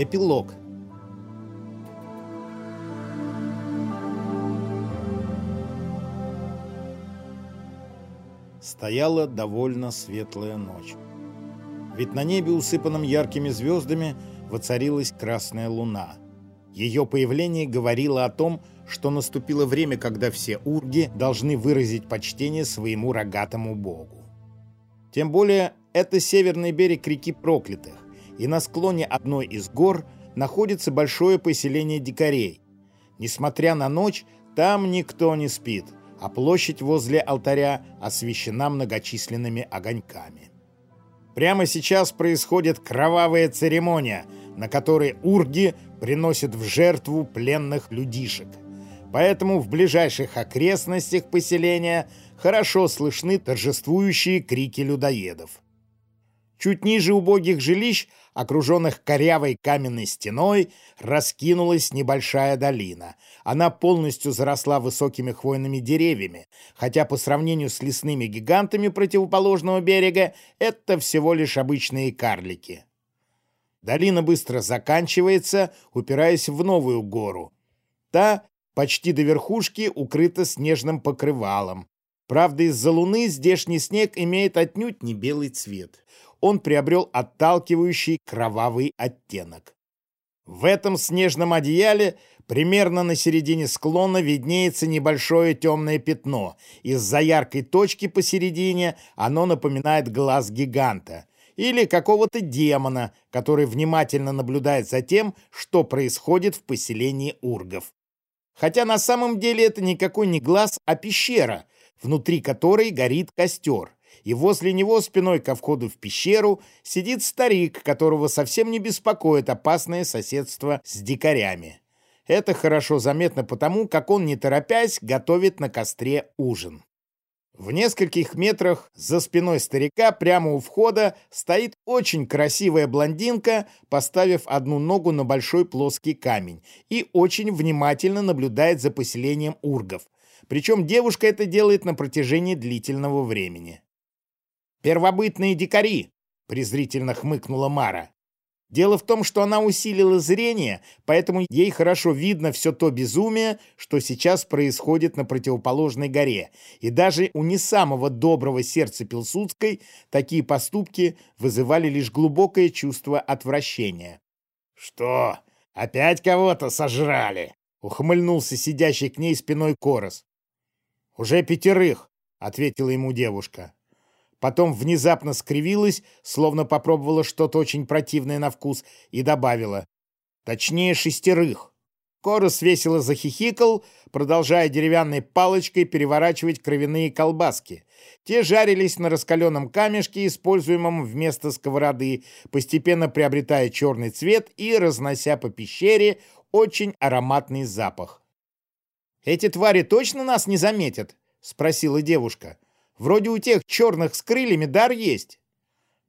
Эпилог Стояла довольно светлая ночь. Ведь на небе, усыпанном яркими звездами, воцарилась красная луна. Ее появление говорило о том, что наступило время, когда все урги должны выразить почтение своему рогатому богу. Тем более, это северный берег реки Проклятых, и на склоне одной из гор находится большое поселение дикарей. Несмотря на ночь, там никто не спит, а площадь возле алтаря освещена многочисленными огоньками. Прямо сейчас происходит кровавая церемония, на которой урги приносят в жертву пленных людишек. Поэтому в ближайших окрестностях поселения хорошо слышны торжествующие крики людоедов. Чуть ниже убогих жилищ, окруженных корявой каменной стеной, раскинулась небольшая долина. Она полностью заросла высокими хвойными деревьями, хотя по сравнению с лесными гигантами противоположного берега это всего лишь обычные карлики. Долина быстро заканчивается, упираясь в новую гору. Та почти до верхушки укрыта снежным покрывалом. Правда, из-за луны здешний снег имеет отнюдь не белый цвет он приобрел отталкивающий кровавый оттенок. В этом снежном одеяле примерно на середине склона виднеется небольшое темное пятно. Из-за яркой точки посередине оно напоминает глаз гиганта или какого-то демона, который внимательно наблюдает за тем, что происходит в поселении ургов. Хотя на самом деле это никакой не глаз, а пещера, внутри которой горит костер и возле него спиной ко входу в пещеру сидит старик, которого совсем не беспокоит опасное соседство с дикарями. Это хорошо заметно потому, как он, не торопясь, готовит на костре ужин. В нескольких метрах за спиной старика прямо у входа стоит очень красивая блондинка, поставив одну ногу на большой плоский камень, и очень внимательно наблюдает за поселением ургов. Причем девушка это делает на протяжении длительного времени. «Первобытные дикари!» — презрительно хмыкнула Мара. Дело в том, что она усилила зрение, поэтому ей хорошо видно все то безумие, что сейчас происходит на противоположной горе. И даже у не самого доброго сердца Пилсудской такие поступки вызывали лишь глубокое чувство отвращения. «Что, опять кого-то сожрали?» — ухмыльнулся сидящий к ней спиной Корос. «Уже пятерых», — ответила ему девушка. Потом внезапно скривилась, словно попробовала что-то очень противное на вкус, и добавила. Точнее, шестерых. Корос весело захихикал, продолжая деревянной палочкой переворачивать кровяные колбаски. Те жарились на раскаленном камешке, используемом вместо сковороды, постепенно приобретая черный цвет и разнося по пещере очень ароматный запах. «Эти твари точно нас не заметят?» — спросила девушка. Вроде у тех черных с крыльями дар есть».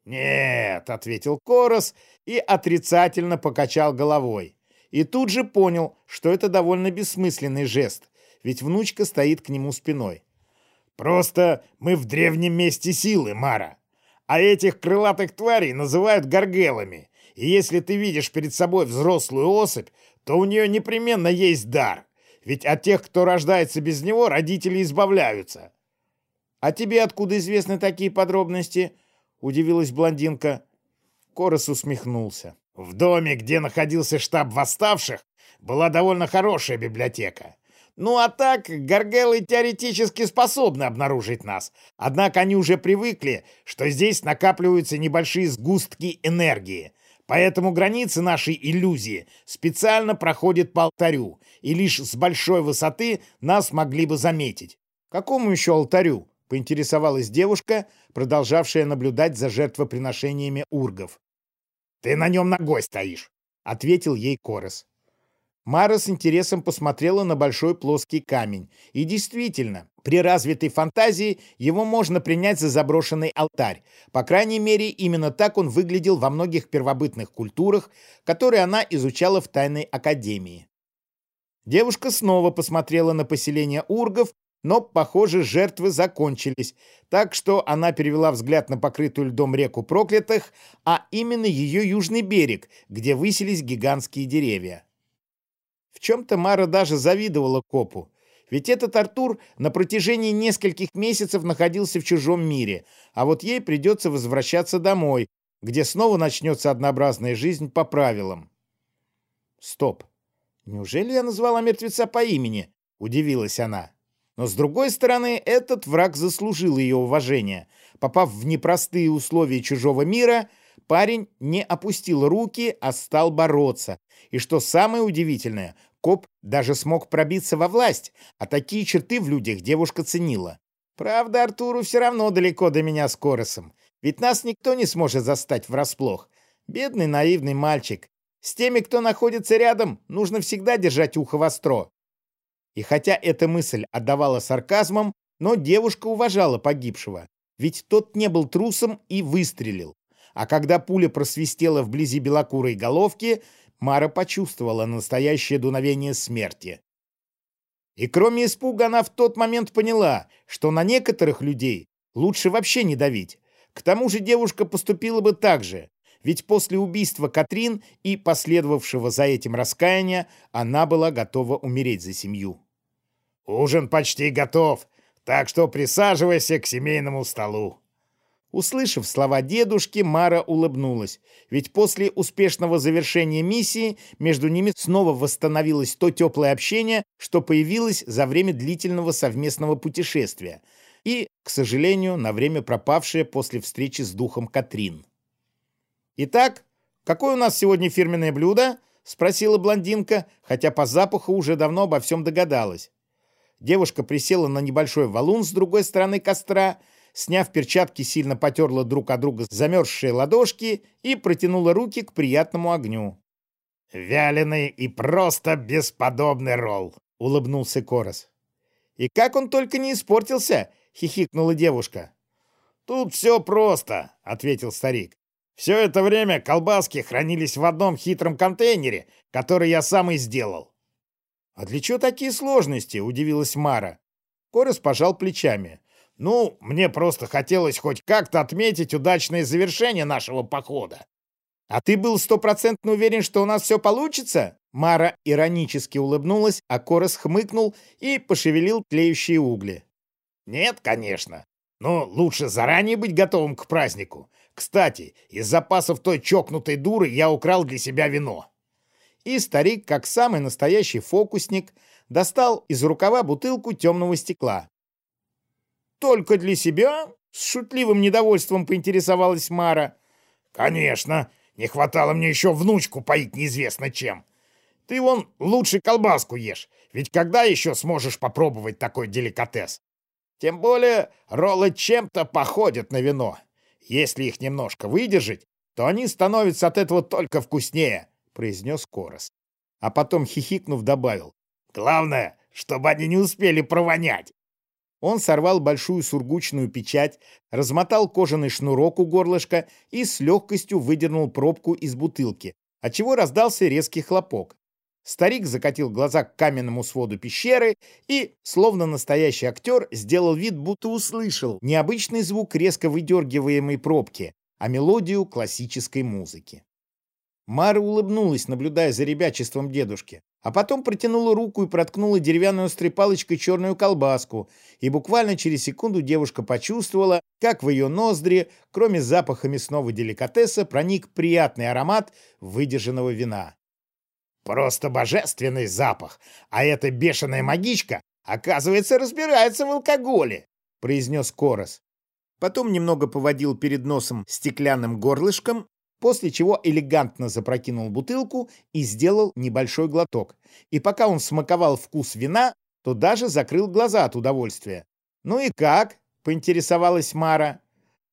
«Нет», — ответил Корос и отрицательно покачал головой. И тут же понял, что это довольно бессмысленный жест, ведь внучка стоит к нему спиной. «Просто мы в древнем месте силы, Мара. А этих крылатых тварей называют горгелами. И если ты видишь перед собой взрослую особь, то у нее непременно есть дар. Ведь от тех, кто рождается без него, родители избавляются. «А тебе откуда известны такие подробности?» — удивилась блондинка. Корос усмехнулся. «В доме, где находился штаб восставших, была довольно хорошая библиотека. Ну а так, горгелы теоретически способны обнаружить нас. Однако они уже привыкли, что здесь накапливаются небольшие сгустки энергии. Поэтому границы нашей иллюзии специально проходят по алтарю, и лишь с большой высоты нас могли бы заметить. Какому еще алтарю? Поинтересовалась девушка, продолжавшая наблюдать за жертвоприношениями ургов. «Ты на нем ногой стоишь», — ответил ей Корос. Мара с интересом посмотрела на большой плоский камень. И действительно, при развитой фантазии его можно принять за заброшенный алтарь. По крайней мере, именно так он выглядел во многих первобытных культурах, которые она изучала в тайной академии. Девушка снова посмотрела на поселение ургов но, похоже, жертвы закончились, так что она перевела взгляд на покрытую льдом реку проклятых, а именно ее южный берег, где высились гигантские деревья. В чем-то Мара даже завидовала копу, ведь этот Артур на протяжении нескольких месяцев находился в чужом мире, а вот ей придется возвращаться домой, где снова начнется однообразная жизнь по правилам. Стоп. Неужели я назвала мертвеца по имени? Удивилась она. Но с другой стороны, этот враг заслужил ее уважения. Попав в непростые условия чужого мира, парень не опустил руки, а стал бороться. И что самое удивительное, коп даже смог пробиться во власть, а такие черты в людях девушка ценила. Правда, Артуру все равно далеко до меня с Коросом, ведь нас никто не сможет застать врасплох. Бедный наивный мальчик. С теми, кто находится рядом, нужно всегда держать ухо востро. И хотя эта мысль отдавала сарказмом, но девушка уважала погибшего, ведь тот не был трусом и выстрелил. А когда пуля просвистела вблизи белокурой головки, Мара почувствовала настоящее дуновение смерти. И кроме испуга она в тот момент поняла, что на некоторых людей лучше вообще не давить. К тому же девушка поступила бы так же, ведь после убийства Катрин и последовавшего за этим раскаяния она была готова умереть за семью. «Ужин почти готов, так что присаживайся к семейному столу». Услышав слова дедушки, Мара улыбнулась, ведь после успешного завершения миссии между ними снова восстановилось то теплое общение, что появилось за время длительного совместного путешествия и, к сожалению, на время пропавшее после встречи с духом Катрин. «Итак, какое у нас сегодня фирменное блюдо?» — спросила блондинка, хотя по запаху уже давно обо всем догадалась. Девушка присела на небольшой валун с другой стороны костра, сняв перчатки, сильно потерла друг от друга замерзшие ладошки и протянула руки к приятному огню. «Вяленый и просто бесподобный ролл!» — улыбнулся Корос. «И как он только не испортился!» — хихикнула девушка. «Тут все просто», — ответил старик. Все это время колбаски хранились в одном хитром контейнере, который я сам и сделал. «А для чего такие сложности?» — удивилась Мара. Корос пожал плечами. «Ну, мне просто хотелось хоть как-то отметить удачное завершение нашего похода». «А ты был стопроцентно уверен, что у нас все получится?» Мара иронически улыбнулась, а Корос хмыкнул и пошевелил тлеющие угли. «Нет, конечно. Но лучше заранее быть готовым к празднику. Кстати, из запасов той чокнутой дуры я украл для себя вино. И старик, как самый настоящий фокусник, достал из рукава бутылку темного стекла. «Только для себя?» — с шутливым недовольством поинтересовалась Мара. «Конечно, не хватало мне еще внучку поить неизвестно чем. Ты вон лучше колбаску ешь, ведь когда еще сможешь попробовать такой деликатес? Тем более роллы чем-то походят на вино. Если их немножко выдержать, то они становятся от этого только вкуснее», — произнес Корос. А потом, хихикнув, добавил. «Главное, чтобы они не успели провонять». Он сорвал большую сургучную печать, размотал кожаный шнурок у горлышка и с легкостью выдернул пробку из бутылки, отчего раздался резкий хлопок. Старик закатил глаза к каменному своду пещеры и, словно настоящий актер, сделал вид, будто услышал необычный звук резко выдергиваемой пробки, а мелодию классической музыки. Мара улыбнулась, наблюдая за ребячеством дедушки, а потом протянула руку и проткнула деревянной острой палочкой черную колбаску, и буквально через секунду девушка почувствовала, как в ее ноздри, кроме запаха мясного деликатеса, проник приятный аромат выдержанного вина. Просто божественный запах, а эта бешеная магичка, оказывается, разбирается в алкоголе, произнес Корос. Потом немного поводил перед носом стеклянным горлышком, после чего элегантно запрокинул бутылку и сделал небольшой глоток. И пока он смаковал вкус вина, то даже закрыл глаза от удовольствия. «Ну и как?» — поинтересовалась Мара.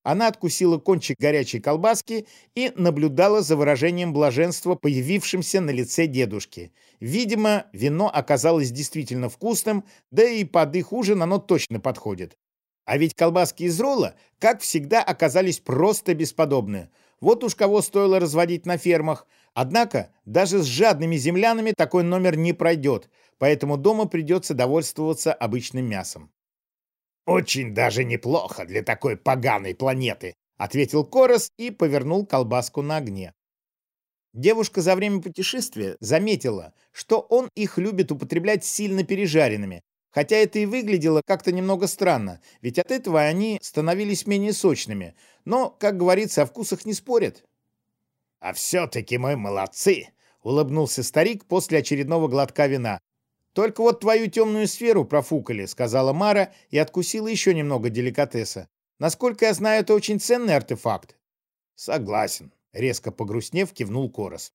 Она откусила кончик горячей колбаски и наблюдала за выражением блаженства, появившимся на лице дедушки. Видимо, вино оказалось действительно вкусным, да и под их ужин оно точно подходит. А ведь колбаски из ролла, как всегда, оказались просто бесподобны. Вот уж кого стоило разводить на фермах. Однако даже с жадными землянами такой номер не пройдет, поэтому дома придется довольствоваться обычным мясом. «Очень даже неплохо для такой поганой планеты», — ответил Корос и повернул колбаску на огне. Девушка за время путешествия заметила, что он их любит употреблять сильно пережаренными, хотя это и выглядело как-то немного странно, ведь от этого они становились менее сочными, но, как говорится, о вкусах не спорят. «А все-таки мы молодцы!» — улыбнулся старик после очередного глотка вина. «Только вот твою темную сферу профукали», — сказала Мара и откусила еще немного деликатеса. «Насколько я знаю, это очень ценный артефакт». «Согласен», резко погрустнев, кивнул Корос.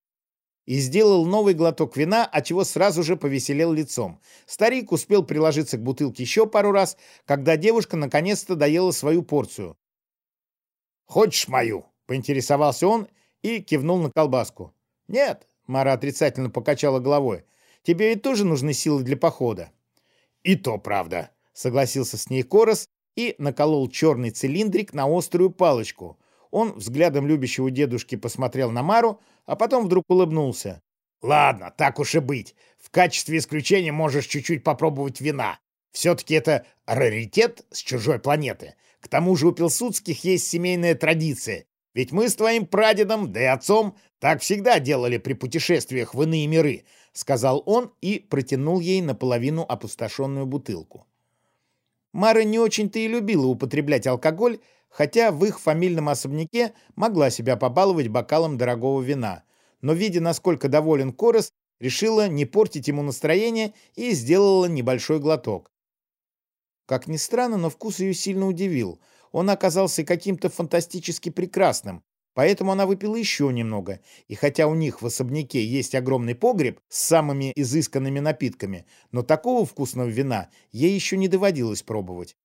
И сделал новый глоток вина, отчего сразу же повеселел лицом. Старик успел приложиться к бутылке еще пару раз, когда девушка наконец-то доела свою порцию. «Хочешь мою?» — поинтересовался он и кивнул на колбаску. «Нет», — Мара отрицательно покачала головой, — «тебе ведь тоже нужны силы для похода». «И то правда», — согласился с ней Корос и наколол черный цилиндрик на острую палочку. Он взглядом любящего дедушки посмотрел на Мару, а потом вдруг улыбнулся. «Ладно, так уж и быть. В качестве исключения можешь чуть-чуть попробовать вина. Все-таки это раритет с чужой планеты. К тому же у Пилсудских есть семейная традиция. Ведь мы с твоим прадедом, да и отцом, так всегда делали при путешествиях в иные миры», — сказал он и протянул ей наполовину опустошенную бутылку. Мара не очень-то и любила употреблять алкоголь, хотя в их фамильном особняке могла себя побаловать бокалом дорогого вина. Но, видя, насколько доволен Корос, решила не портить ему настроение и сделала небольшой глоток. Как ни странно, но вкус ее сильно удивил. Он оказался каким-то фантастически прекрасным, поэтому она выпила еще немного. И хотя у них в особняке есть огромный погреб с самыми изысканными напитками, но такого вкусного вина ей еще не доводилось пробовать.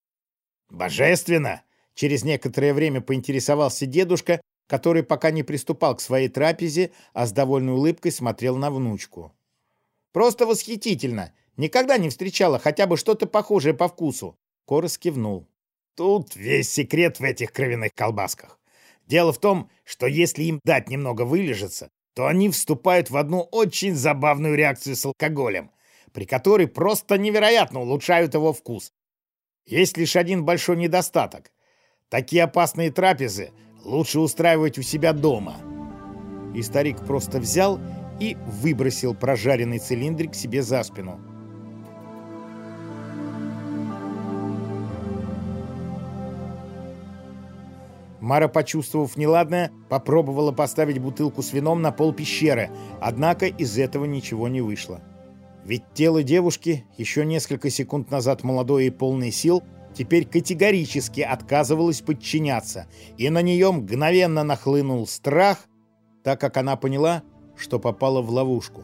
«Божественно!» Через некоторое время поинтересовался дедушка, который пока не приступал к своей трапезе, а с довольной улыбкой смотрел на внучку. «Просто восхитительно! Никогда не встречала хотя бы что-то похожее по вкусу!» Корос кивнул. «Тут весь секрет в этих кровяных колбасках. Дело в том, что если им дать немного вылежаться, то они вступают в одну очень забавную реакцию с алкоголем, при которой просто невероятно улучшают его вкус. Есть лишь один большой недостаток. Такие опасные трапезы лучше устраивать у себя дома. И старик просто взял и выбросил прожаренный цилиндрик себе за спину. Мара, почувствовав неладное, попробовала поставить бутылку с вином на пол пещеры, однако из этого ничего не вышло. Ведь тело девушки, еще несколько секунд назад молодое и полное сил, теперь категорически отказывалась подчиняться, и на нее мгновенно нахлынул страх, так как она поняла, что попала в ловушку.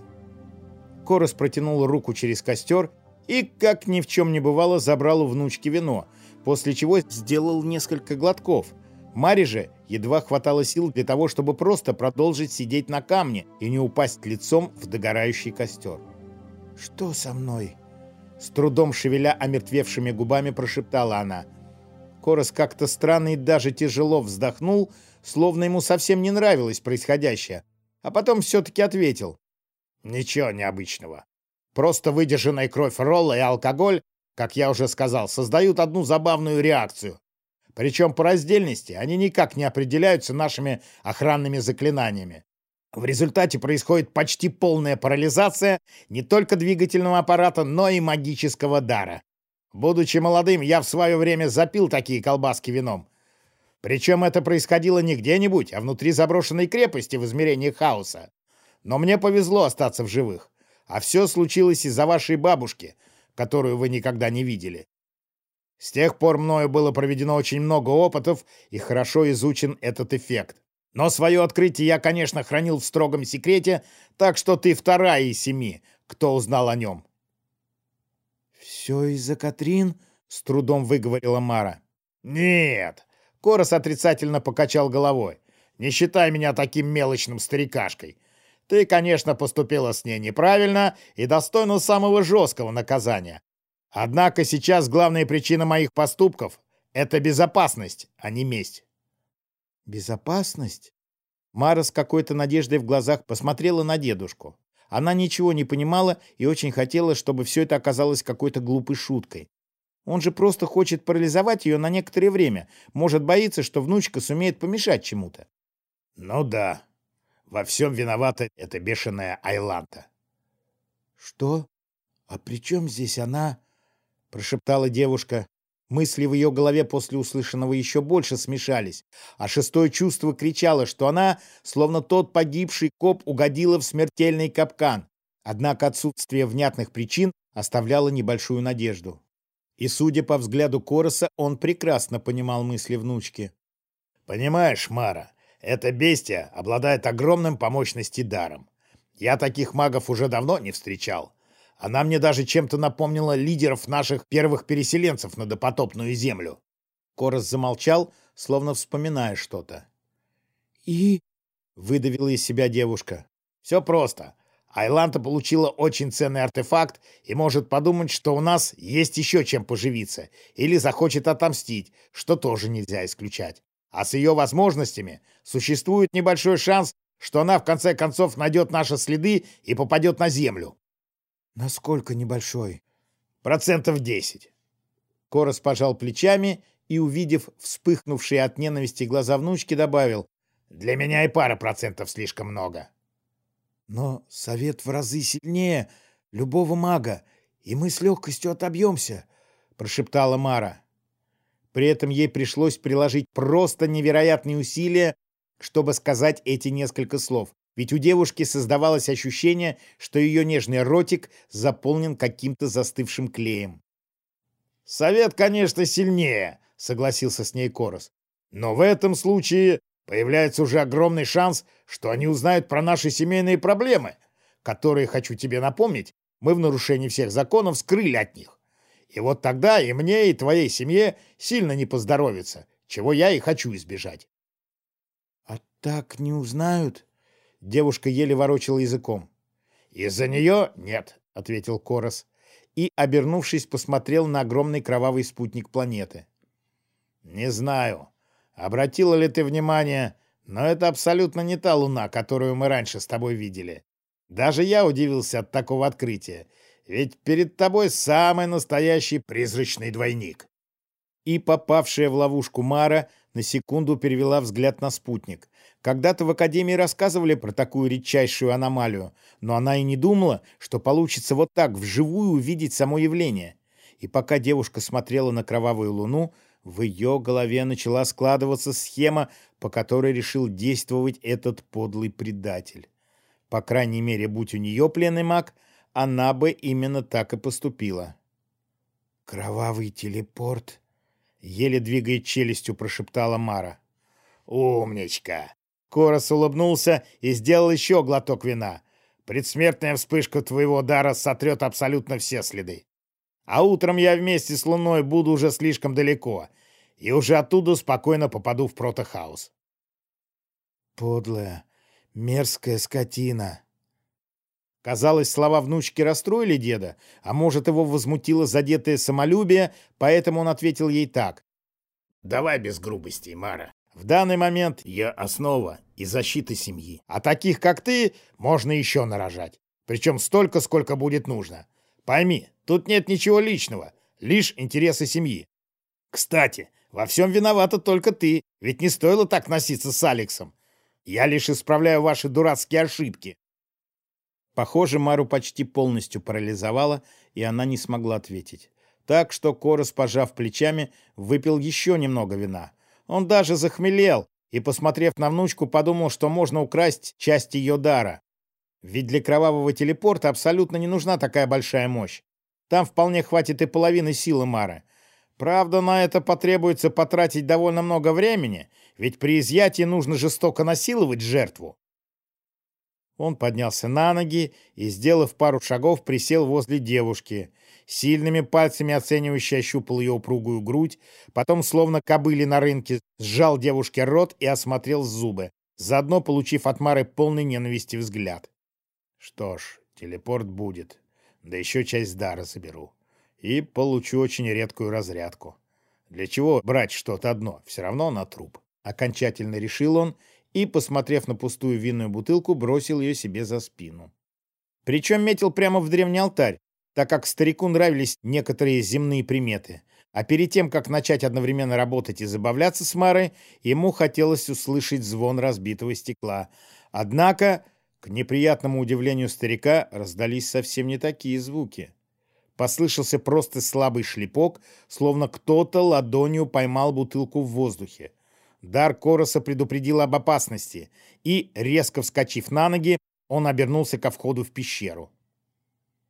Корос протянул руку через костер и, как ни в чем не бывало, забрал у внучки вино, после чего сделал несколько глотков. Маре же едва хватало сил для того, чтобы просто продолжить сидеть на камне и не упасть лицом в догорающий костер. «Что со мной?» С трудом шевеля омертвевшими губами прошептала она. Корос как-то странно и даже тяжело вздохнул, словно ему совсем не нравилось происходящее, а потом все-таки ответил. «Ничего необычного. Просто выдержанная кровь ролла и алкоголь, как я уже сказал, создают одну забавную реакцию. Причем по раздельности они никак не определяются нашими охранными заклинаниями. В результате происходит почти полная парализация не только двигательного аппарата, но и магического дара. Будучи молодым, я в свое время запил такие колбаски вином. Причем это происходило не где-нибудь, а внутри заброшенной крепости в измерении хаоса. Но мне повезло остаться в живых. А все случилось из-за вашей бабушки, которую вы никогда не видели. С тех пор мною было проведено очень много опытов, и хорошо изучен этот эффект. Но свое открытие я, конечно, хранил в строгом секрете, так что ты вторая из семи, кто узнал о нем. «Все из-за Катрин?» — с трудом выговорила Мара. «Нет!» — Корос отрицательно покачал головой. «Не считай меня таким мелочным старикашкой. Ты, конечно, поступила с ней неправильно и достойна самого жесткого наказания. Однако сейчас главная причина моих поступков — это безопасность, а не месть. «Безопасность?» Мара с какой-то надеждой в глазах посмотрела на дедушку. Она ничего не понимала и очень хотела, чтобы все это оказалось какой-то глупой шуткой. Он же просто хочет парализовать ее на некоторое время. Может, боится, что внучка сумеет помешать чему-то. Ну да. Во всем виновата эта бешеная Айланта. Что? А при чем здесь она? Прошептала девушка. Мысли в ее голове после услышанного еще больше смешались, а шестое чувство кричало, что она, словно тот погибший коп, угодила в смертельный капкан. Однако отсутствие внятных причин оставляло небольшую надежду. И, судя по взгляду Короса, он прекрасно понимал мысли внучки. «Понимаешь, Мара, эта бестия обладает огромным по мощности даром. Я таких магов уже давно не встречал. Она мне даже чем-то напомнила лидеров наших первых переселенцев на допотопную землю». Корос замолчал, словно вспоминая что-то. «И?» — выдавила из себя девушка. «Все просто. Айланта получила очень ценный артефакт и может подумать, что у нас есть еще чем поживиться, или захочет отомстить, что тоже нельзя исключать. А с ее возможностями существует небольшой шанс, что она в конце концов найдет наши следы и попадет на Землю. Насколько небольшой? Процентов десять. Корос пожал плечами и, увидев вспыхнувшие от ненависти глаза внучки, добавил, «Для меня и пара процентов слишком много». Но совет в разы сильнее любого мага, и мы с легкостью отобьемся, — прошептала Мара. При этом ей пришлось приложить просто невероятные усилия, чтобы сказать эти несколько слов. Ведь у девушки создавалось ощущение, что ее нежный ротик заполнен каким-то застывшим клеем. «Совет, конечно, сильнее», — согласился с ней Корос. «Но в этом случае Появляется уже огромный шанс, что они узнают про наши семейные проблемы, которые, хочу тебе напомнить, мы в нарушении всех законов скрыли от них. И вот тогда и мне, и твоей семье сильно не поздоровится, чего я и хочу избежать. — А так не узнают? — девушка еле ворочала языком. — Из-за нее нет, — ответил Корос и, обернувшись, посмотрел на огромный кровавый спутник планеты. — Не знаю, Обратила ли ты внимание, но это абсолютно не та луна, которую мы раньше с тобой видели. Даже я удивился от такого открытия, ведь перед тобой самый настоящий призрачный двойник. И попавшая в ловушку Мара на секунду перевела взгляд на спутник. Когда-то в Академии рассказывали про такую редчайшую аномалию, но она и не думала, что получится вот так вживую увидеть само явление. И пока девушка смотрела на кровавую луну, в ее голове начала складываться схема, по которой решил действовать этот подлый предатель. По крайней мере, будь у нее пленный маг, она бы именно так и поступила. «Кровавый телепорт», — еле двигая челюстью, прошептала Мара. «Умничка!» Корос улыбнулся и сделал еще глоток вина. «Предсмертная вспышка твоего дара сотрет абсолютно все следы. А утром я вместе с Луной буду уже слишком далеко, и уже оттуда спокойно попаду в протохаус. Подлая, мерзкая скотина. Казалось, слова внучки расстроили деда, а может, его возмутило задетое самолюбие, поэтому он ответил ей так. «Давай без грубостей, Мара. В данный момент я основа и защита семьи. А таких, как ты, можно еще нарожать. Причем столько, сколько будет нужно. Пойми, тут нет ничего личного, лишь интересы семьи. Кстати, во всем виновата только ты, ведь не стоило так носиться с Алексом. Я лишь исправляю ваши дурацкие ошибки. Похоже, Мару почти полностью парализовала, и она не смогла ответить. Так что Корос, пожав плечами, выпил еще немного вина. Он даже захмелел и, посмотрев на внучку, подумал, что можно украсть часть ее дара. Ведь для кровавого телепорта абсолютно не нужна такая большая мощь. Там вполне хватит и половины силы Мары. Правда, на это потребуется потратить довольно много времени, ведь при изъятии нужно жестоко насиловать жертву. Он поднялся на ноги и, сделав пару шагов, присел возле девушки. Сильными пальцами оценивающе ощупал ее упругую грудь, потом, словно кобыли на рынке, сжал девушке рот и осмотрел зубы, заодно получив от Мары полный ненависти взгляд. Что ж, телепорт будет. Да еще часть дара заберу. И получу очень редкую разрядку. Для чего брать что-то одно? Все равно на труп. Окончательно решил он и, посмотрев на пустую винную бутылку, бросил ее себе за спину. Причем метил прямо в древний алтарь, так как старику нравились некоторые земные приметы. А перед тем, как начать одновременно работать и забавляться с Марой, ему хотелось услышать звон разбитого стекла. Однако, к неприятному удивлению старика, раздались совсем не такие звуки. Послышался просто слабый шлепок, словно кто-то ладонью поймал бутылку в воздухе. Дар Короса предупредил об опасности, и, резко вскочив на ноги, он обернулся ко входу в пещеру.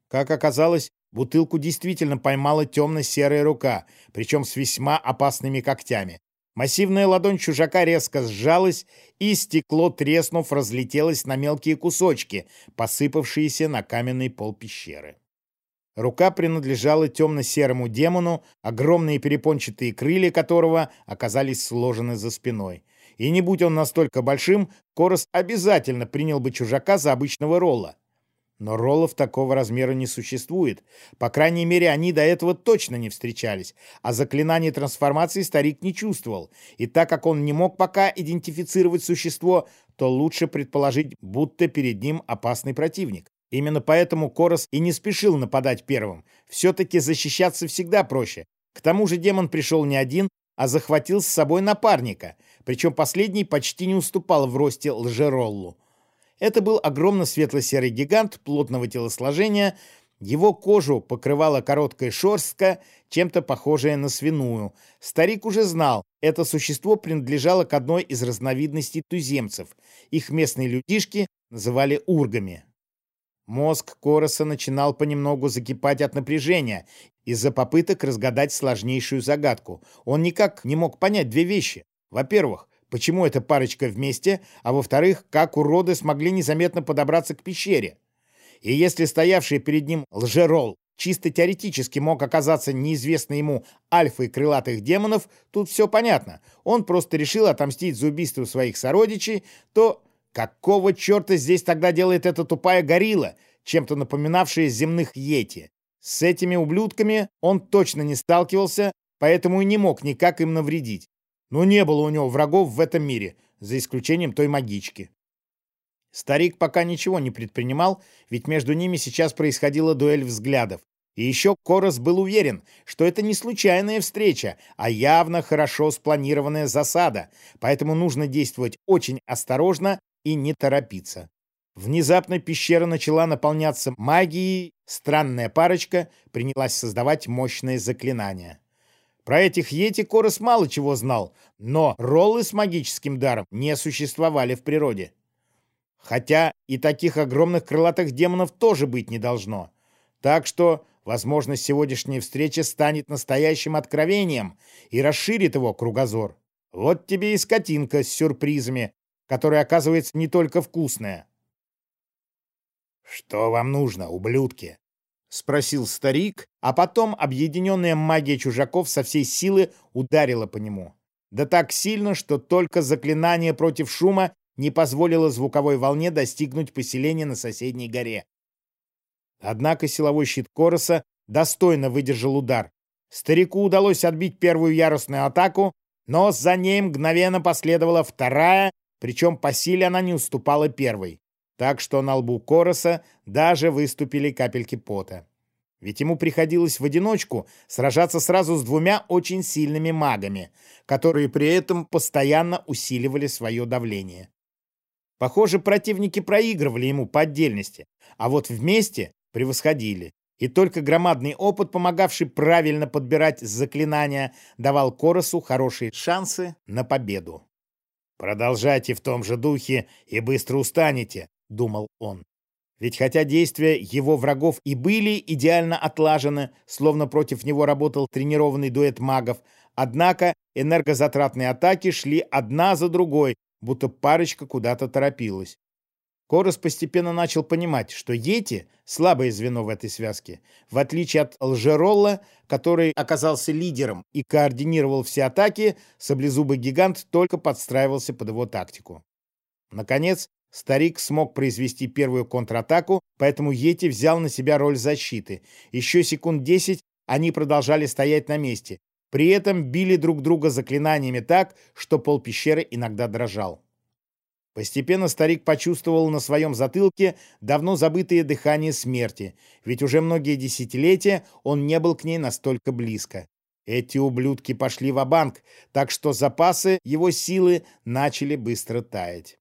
Как оказалось, Бутылку действительно поймала темно-серая рука, причем с весьма опасными когтями. Массивная ладонь чужака резко сжалась, и стекло, треснув, разлетелось на мелкие кусочки, посыпавшиеся на каменный пол пещеры. Рука принадлежала темно-серому демону, огромные перепончатые крылья которого оказались сложены за спиной. И не будь он настолько большим, Корос обязательно принял бы чужака за обычного ролла. Но роллов такого размера не существует. По крайней мере, они до этого точно не встречались, а заклинание трансформации старик не чувствовал. И так как он не мог пока идентифицировать существо, то лучше предположить, будто перед ним опасный противник. Именно поэтому Корос и не спешил нападать первым. Все-таки защищаться всегда проще. К тому же демон пришел не один, а захватил с собой напарника, причем последний почти не уступал в росте лжероллу. Это был огромно светло-серый гигант плотного телосложения. Его кожу покрывала короткая шерстка, чем-то похожая на свиную. Старик уже знал, это существо принадлежало к одной из разновидностей туземцев. Их местные людишки называли ургами. Мозг Короса начинал понемногу закипать от напряжения из-за попыток разгадать сложнейшую загадку. Он никак не мог понять две вещи. Во-первых, почему эта парочка вместе, а во-вторых, как уроды смогли незаметно подобраться к пещере. И если стоявший перед ним лжерол чисто теоретически мог оказаться неизвестный ему альфой крылатых демонов, тут все понятно. Он просто решил отомстить за убийство своих сородичей, то какого черта здесь тогда делает эта тупая горилла, чем-то напоминавшая земных йети? С этими ублюдками он точно не сталкивался, поэтому и не мог никак им навредить. Но не было у него врагов в этом мире, за исключением той магички. Старик пока ничего не предпринимал, ведь между ними сейчас происходила дуэль взглядов. И еще Корос был уверен, что это не случайная встреча, а явно хорошо спланированная засада, поэтому нужно действовать очень осторожно и не торопиться. Внезапно пещера начала наполняться магией, странная парочка принялась создавать мощные заклинания. Про этих йети Корос мало чего знал, но роллы с магическим даром не существовали в природе. Хотя и таких огромных крылатых демонов тоже быть не должно. Так что, возможно, сегодняшняя встреча станет настоящим откровением и расширит его кругозор. Вот тебе и скотинка с сюрпризами, которая оказывается не только вкусная. «Что вам нужно, ублюдки?» — спросил старик, а потом объединенная магия чужаков со всей силы ударила по нему. Да так сильно, что только заклинание против шума не позволило звуковой волне достигнуть поселения на соседней горе. Однако силовой щит Короса достойно выдержал удар. Старику удалось отбить первую яростную атаку, но за ней мгновенно последовала вторая, причем по силе она не уступала первой так что на лбу Короса даже выступили капельки пота. Ведь ему приходилось в одиночку сражаться сразу с двумя очень сильными магами, которые при этом постоянно усиливали свое давление. Похоже, противники проигрывали ему по отдельности, а вот вместе превосходили. И только громадный опыт, помогавший правильно подбирать заклинания, давал Коросу хорошие шансы на победу. «Продолжайте в том же духе и быстро устанете», думал он. Ведь хотя действия его врагов и были идеально отлажены, словно против него работал тренированный дуэт магов, однако энергозатратные атаки шли одна за другой, будто парочка куда-то торопилась. Корос постепенно начал понимать, что Йети — слабое звено в этой связке. В отличие от Лжеролла, который оказался лидером и координировал все атаки, саблезубый гигант только подстраивался под его тактику. Наконец, Старик смог произвести первую контратаку, поэтому Йети взял на себя роль защиты. Еще секунд десять они продолжали стоять на месте. При этом били друг друга заклинаниями так, что пол пещеры иногда дрожал. Постепенно старик почувствовал на своем затылке давно забытое дыхание смерти, ведь уже многие десятилетия он не был к ней настолько близко. Эти ублюдки пошли в банк так что запасы его силы начали быстро таять.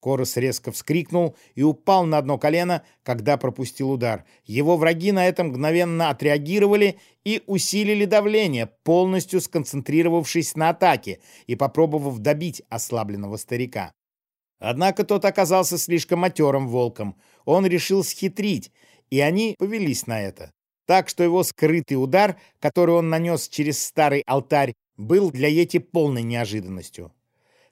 Корос резко вскрикнул и упал на одно колено, когда пропустил удар. Его враги на это мгновенно отреагировали и усилили давление, полностью сконцентрировавшись на атаке и попробовав добить ослабленного старика. Однако тот оказался слишком матерым волком. Он решил схитрить, и они повелись на это. Так что его скрытый удар, который он нанес через старый алтарь, был для Йети полной неожиданностью.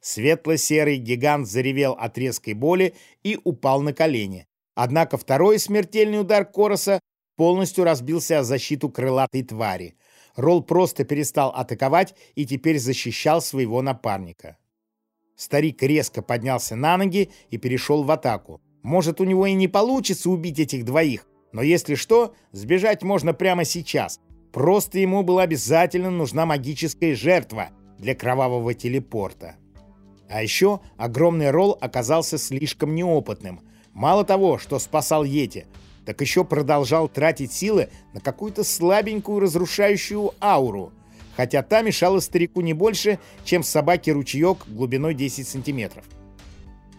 Светло-серый гигант заревел от резкой боли и упал на колени. Однако второй смертельный удар Короса полностью разбился о защиту крылатой твари. Ролл просто перестал атаковать и теперь защищал своего напарника. Старик резко поднялся на ноги и перешел в атаку. Может, у него и не получится убить этих двоих, но если что, сбежать можно прямо сейчас. Просто ему была обязательно нужна магическая жертва для кровавого телепорта. А еще огромный ролл оказался слишком неопытным. Мало того, что спасал Йети, так еще продолжал тратить силы на какую-то слабенькую разрушающую ауру, хотя та мешала старику не больше, чем собаке ручеек глубиной 10 сантиметров.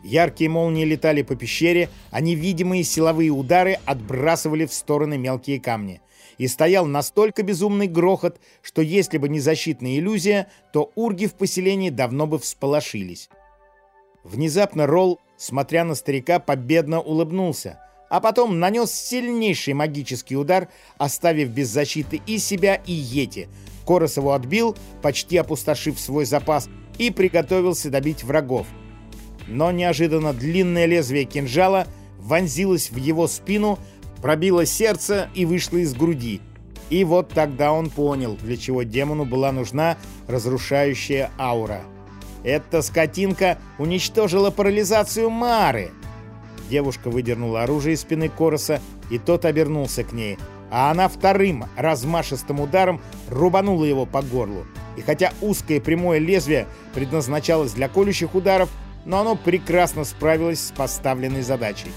Яркие молнии летали по пещере, а невидимые силовые удары отбрасывали в стороны мелкие камни – и стоял настолько безумный грохот, что если бы не защитная иллюзия, то урги в поселении давно бы всполошились. Внезапно Ролл, смотря на старика, победно улыбнулся, а потом нанес сильнейший магический удар, оставив без защиты и себя, и Йети. Корос его отбил, почти опустошив свой запас, и приготовился добить врагов. Но неожиданно длинное лезвие кинжала вонзилось в его спину, пробило сердце и вышло из груди. И вот тогда он понял, для чего демону была нужна разрушающая аура. Эта скотинка уничтожила парализацию Мары. Девушка выдернула оружие из спины Короса, и тот обернулся к ней, а она вторым размашистым ударом рубанула его по горлу. И хотя узкое прямое лезвие предназначалось для колющих ударов, но оно прекрасно справилось с поставленной задачей.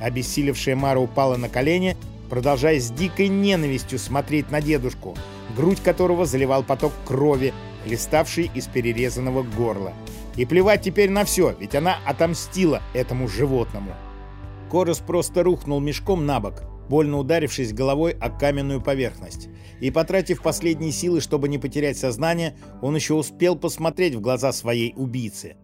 Обессилевшая Мара упала на колени, продолжая с дикой ненавистью смотреть на дедушку, грудь которого заливал поток крови, листавший из перерезанного горла. И плевать теперь на все, ведь она отомстила этому животному. Корос просто рухнул мешком на бок, больно ударившись головой о каменную поверхность. И потратив последние силы, чтобы не потерять сознание, он еще успел посмотреть в глаза своей убийцы.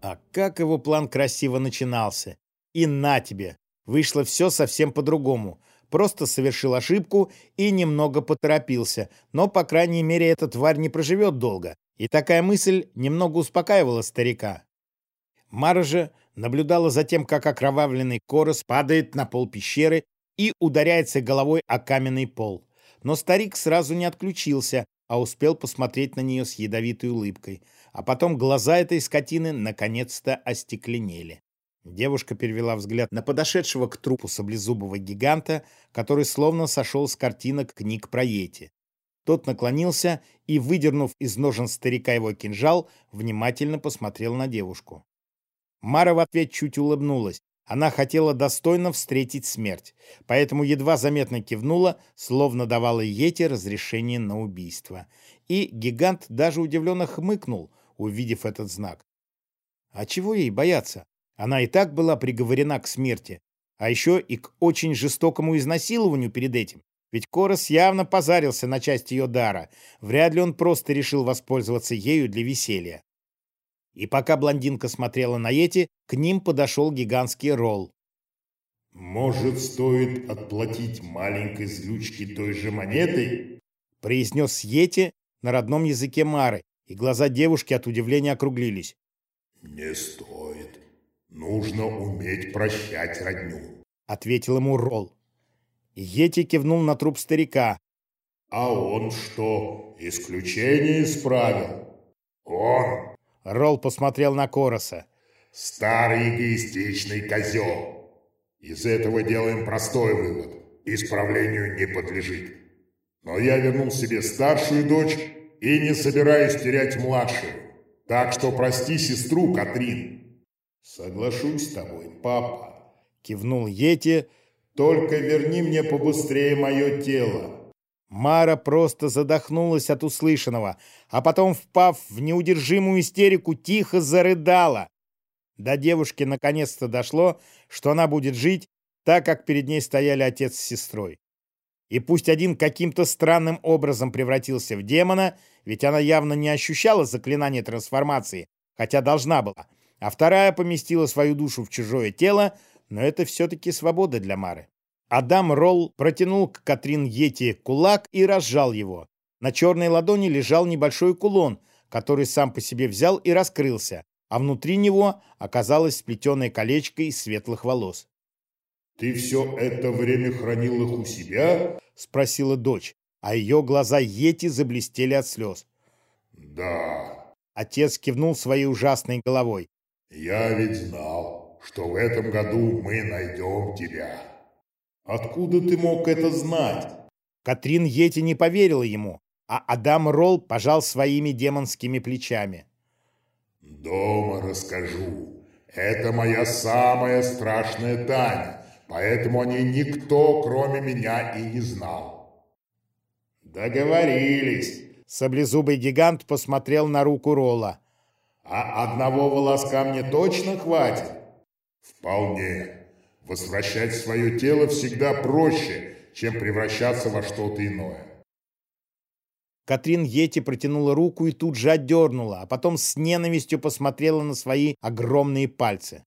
А как его план красиво начинался. И на тебе! Вышло все совсем по-другому. Просто совершил ошибку и немного поторопился. Но, по крайней мере, эта тварь не проживет долго. И такая мысль немного успокаивала старика. Мара же наблюдала за тем, как окровавленный корос падает на пол пещеры и ударяется головой о каменный пол. Но старик сразу не отключился, а успел посмотреть на нее с ядовитой улыбкой. А потом глаза этой скотины наконец-то остекленели. Девушка перевела взгляд на подошедшего к трупу саблезубого гиганта, который словно сошел с картинок книг про Йети. Тот наклонился и, выдернув из ножен старика его кинжал, внимательно посмотрел на девушку. Мара в ответ чуть улыбнулась. Она хотела достойно встретить смерть, поэтому едва заметно кивнула, словно давала Йети разрешение на убийство. И гигант даже удивленно хмыкнул, увидев этот знак. А чего ей бояться? Она и так была приговорена к смерти, а еще и к очень жестокому изнасилованию перед этим. Ведь Корос явно позарился на часть ее дара. Вряд ли он просто решил воспользоваться ею для веселья. И пока блондинка смотрела на Йети, к ним подошел гигантский ролл. «Может, стоит отплатить маленькой злючке той же монетой?» произнес Йети на родном языке Мары, и глаза девушки от удивления округлились. «Не стоит. «Нужно уметь прощать родню», — ответил ему Ролл. Йети кивнул на труп старика. «А он что, исключение исправил?» «Он!» — Ролл посмотрел на Короса. «Старый эгоистичный козел. Из этого делаем простой вывод. Исправлению не подлежит. Но я вернул себе старшую дочь и не собираюсь терять младшую. Так что прости сестру, Катрин, «Соглашусь с тобой, папа», — кивнул Йети, «только верни мне побыстрее мое тело». Мара просто задохнулась от услышанного, а потом, впав в неудержимую истерику, тихо зарыдала. До девушки наконец-то дошло, что она будет жить, так как перед ней стояли отец с сестрой. И пусть один каким-то странным образом превратился в демона, ведь она явно не ощущала заклинание трансформации, хотя должна была, а вторая поместила свою душу в чужое тело, но это все-таки свобода для Мары. Адам Ролл протянул к Катрин Йети кулак и разжал его. На черной ладони лежал небольшой кулон, который сам по себе взял и раскрылся, а внутри него оказалось сплетенное колечко из светлых волос. «Ты все это время хранил их у себя?» — спросила дочь, а ее глаза Йети заблестели от слез. «Да». Отец кивнул своей ужасной головой. «Я ведь знал, что в этом году мы найдем тебя». Откуда ты мог это знать? Катрин Йети не поверила ему, а Адам Ролл пожал своими демонскими плечами. Дома расскажу. Это моя самая страшная тайна, поэтому о ней никто, кроме меня, и не знал. Договорились. Саблезубый гигант посмотрел на руку Ролла. А одного волоска мне точно хватит? Вполне. Возвращать свое тело всегда проще, чем превращаться во что-то иное. Катрин Йети протянула руку и тут же отдернула, а потом с ненавистью посмотрела на свои огромные пальцы.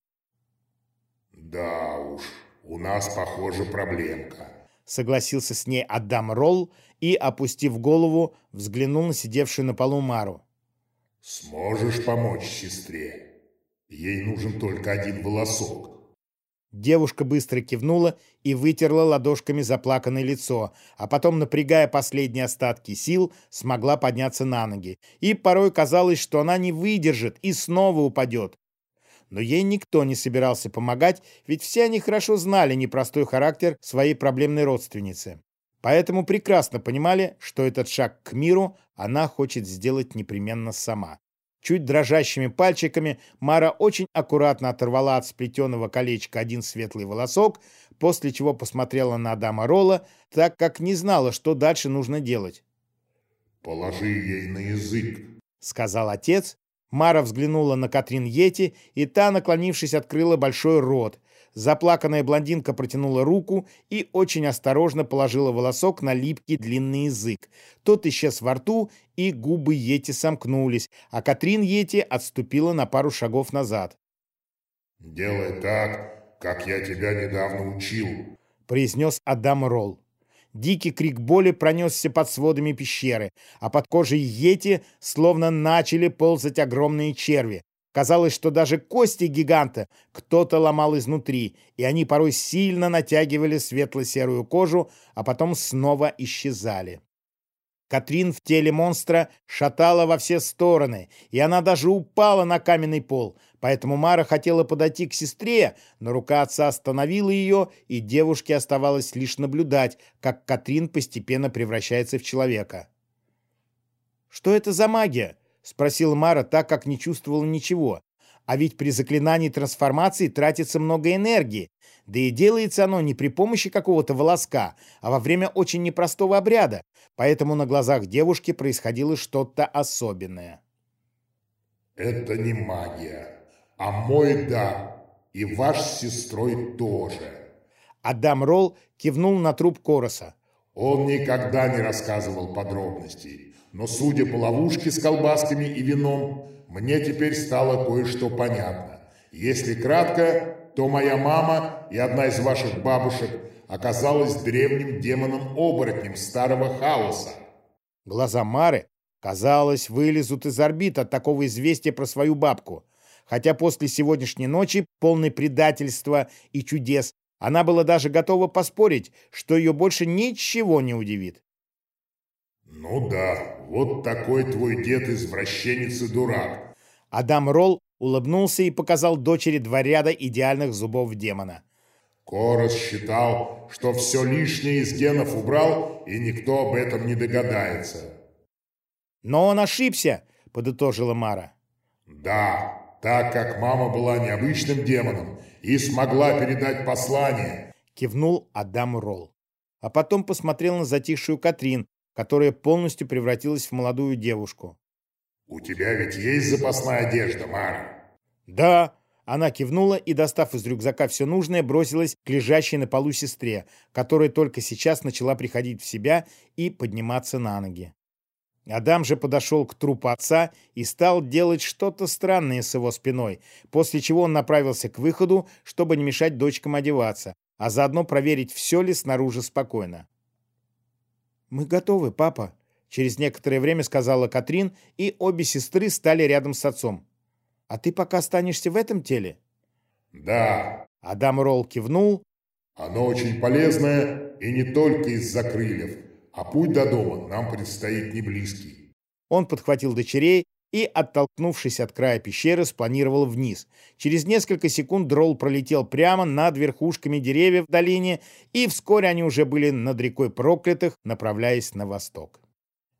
«Да уж, у нас, похоже, проблемка», — согласился с ней Адам Ролл и, опустив голову, взглянул на сидевшую на полу Мару. «Сможешь помочь сестре? Ей нужен только один волосок». Девушка быстро кивнула и вытерла ладошками заплаканное лицо, а потом, напрягая последние остатки сил, смогла подняться на ноги. И порой казалось, что она не выдержит и снова упадет. Но ей никто не собирался помогать, ведь все они хорошо знали непростой характер своей проблемной родственницы. Поэтому прекрасно понимали, что этот шаг к миру она хочет сделать непременно сама. Чуть дрожащими пальчиками Мара очень аккуратно оторвала от сплетенного колечка один светлый волосок, после чего посмотрела на Адама Ролла, так как не знала, что дальше нужно делать. «Положи ей на язык», — сказал отец. Мара взглянула на Катрин Йети, и та, наклонившись, открыла большой рот, Заплаканная блондинка протянула руку и очень осторожно положила волосок на липкий длинный язык. Тот исчез во рту, и губы Йети сомкнулись, а Катрин Йети отступила на пару шагов назад. «Делай так, как я тебя недавно учил», — произнес Адам Ролл. Дикий крик боли пронесся под сводами пещеры, а под кожей Йети словно начали ползать огромные черви. Казалось, что даже кости гиганта кто-то ломал изнутри, и они порой сильно натягивали светло-серую кожу, а потом снова исчезали. Катрин в теле монстра шатала во все стороны, и она даже упала на каменный пол, поэтому Мара хотела подойти к сестре, но рука отца остановила ее, и девушке оставалось лишь наблюдать, как Катрин постепенно превращается в человека. «Что это за магия?» Спросила Мара, так как не чувствовала ничего. А ведь при заклинании трансформации тратится много энергии. Да и делается оно не при помощи какого-то волоска, а во время очень непростого обряда. Поэтому на глазах девушки происходило что-то особенное. «Это не магия, а мой дар. И ваш с сестрой тоже». Адам Ролл кивнул на труп Короса. «Он никогда не рассказывал подробностей. Но судя по ловушке с колбасками и вином, мне теперь стало кое-что понятно. Если кратко, то моя мама и одна из ваших бабушек оказалась древним демоном-оборотнем старого хаоса. Глаза Мары, казалось, вылезут из орбит от такого известия про свою бабку. Хотя после сегодняшней ночи, полной предательства и чудес, она была даже готова поспорить, что ее больше ничего не удивит. «Ну да, вот такой твой дед извращенец и дурак». Адам Ролл улыбнулся и показал дочери два ряда идеальных зубов демона. Корос считал, что все лишнее из генов убрал, и никто об этом не догадается. «Но он ошибся», — подытожила Мара. «Да, так как мама была необычным демоном и смогла передать послание», — кивнул Адам Ролл. А потом посмотрел на затихшую Катрин, которая полностью превратилась в молодую девушку. «У тебя ведь есть запасная одежда, Мара?» «Да». Она кивнула и, достав из рюкзака все нужное, бросилась к лежащей на полу сестре, которая только сейчас начала приходить в себя и подниматься на ноги. Адам же подошел к трупу отца и стал делать что-то странное с его спиной, после чего он направился к выходу, чтобы не мешать дочкам одеваться, а заодно проверить, все ли снаружи спокойно. «Мы готовы, папа», — через некоторое время сказала Катрин, и обе сестры стали рядом с отцом. А ты пока останешься в этом теле? Да. Адам Ролл кивнул. Оно очень полезное и не только из-за крыльев, а путь до дома нам предстоит не близкий. Он подхватил дочерей и, оттолкнувшись от края пещеры, спланировал вниз. Через несколько секунд Дролл пролетел прямо над верхушками деревьев в долине, и вскоре они уже были над рекой проклятых, направляясь на восток.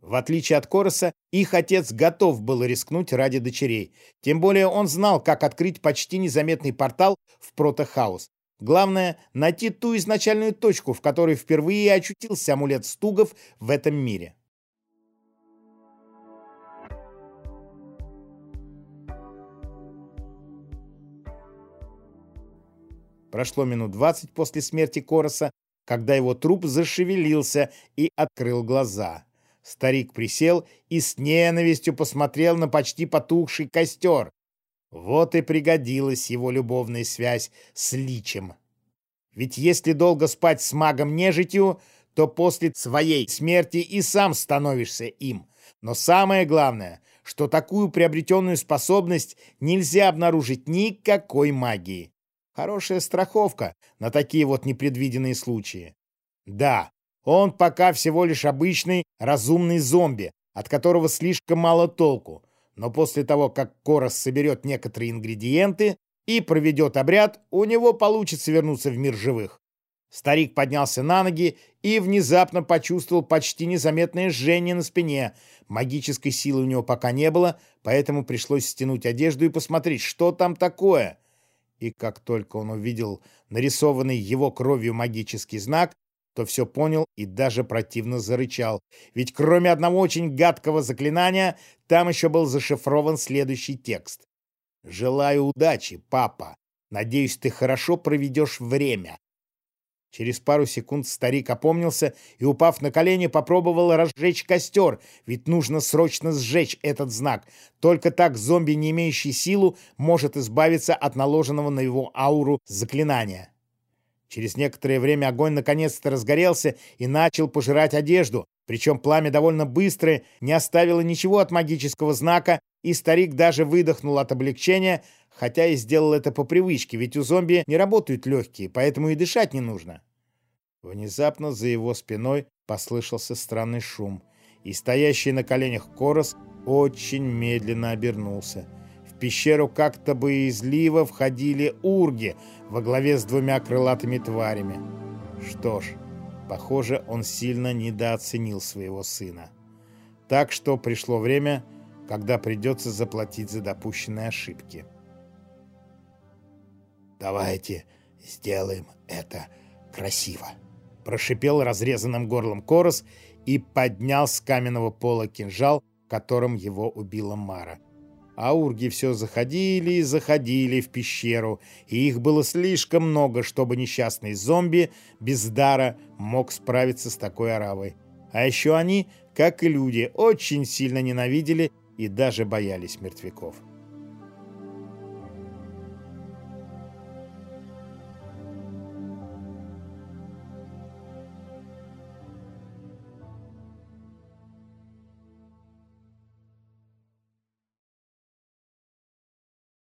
В отличие от Короса, их отец готов был рискнуть ради дочерей. Тем более он знал, как открыть почти незаметный портал в протохаус. Главное — найти ту изначальную точку, в которой впервые очутился амулет стугов в этом мире. Прошло минут двадцать после смерти Короса, когда его труп зашевелился и открыл глаза. Старик присел и с ненавистью посмотрел на почти потухший костер. Вот и пригодилась его любовная связь с личем. Ведь если долго спать с магом-нежитью, то после своей смерти и сам становишься им. Но самое главное, что такую приобретенную способность нельзя обнаружить никакой магии. Хорошая страховка на такие вот непредвиденные случаи. Да, он пока всего лишь обычный разумный зомби, от которого слишком мало толку. Но после того, как Корос соберет некоторые ингредиенты и проведет обряд, у него получится вернуться в мир живых. Старик поднялся на ноги и внезапно почувствовал почти незаметное жжение на спине. Магической силы у него пока не было, поэтому пришлось стянуть одежду и посмотреть, что там такое. И как только он увидел нарисованный его кровью магический знак, то все понял и даже противно зарычал. Ведь кроме одного очень гадкого заклинания, там еще был зашифрован следующий текст. «Желаю удачи, папа. Надеюсь, ты хорошо проведешь время». Через пару секунд старик опомнился и, упав на колени, попробовал разжечь костер, ведь нужно срочно сжечь этот знак. Только так зомби, не имеющий силу, может избавиться от наложенного на его ауру заклинания. Через некоторое время огонь наконец-то разгорелся и начал пожирать одежду, причем пламя довольно быстрое, не оставило ничего от магического знака, и старик даже выдохнул от облегчения, хотя и сделал это по привычке, ведь у зомби не работают легкие, поэтому и дышать не нужно. Внезапно за его спиной послышался странный шум, и стоящий на коленях Корос очень медленно обернулся пещеру как-то боязливо входили урги во главе с двумя крылатыми тварями. Что ж, похоже, он сильно недооценил своего сына. Так что пришло время, когда придется заплатить за допущенные ошибки. «Давайте сделаем это красиво», — прошипел разрезанным горлом Корос и поднял с каменного пола кинжал, которым его убила Мара. Аурги все заходили и заходили в пещеру, и их было слишком много, чтобы несчастный зомби без дара мог справиться с такой оравой. А еще они, как и люди, очень сильно ненавидели и даже боялись мертвяков.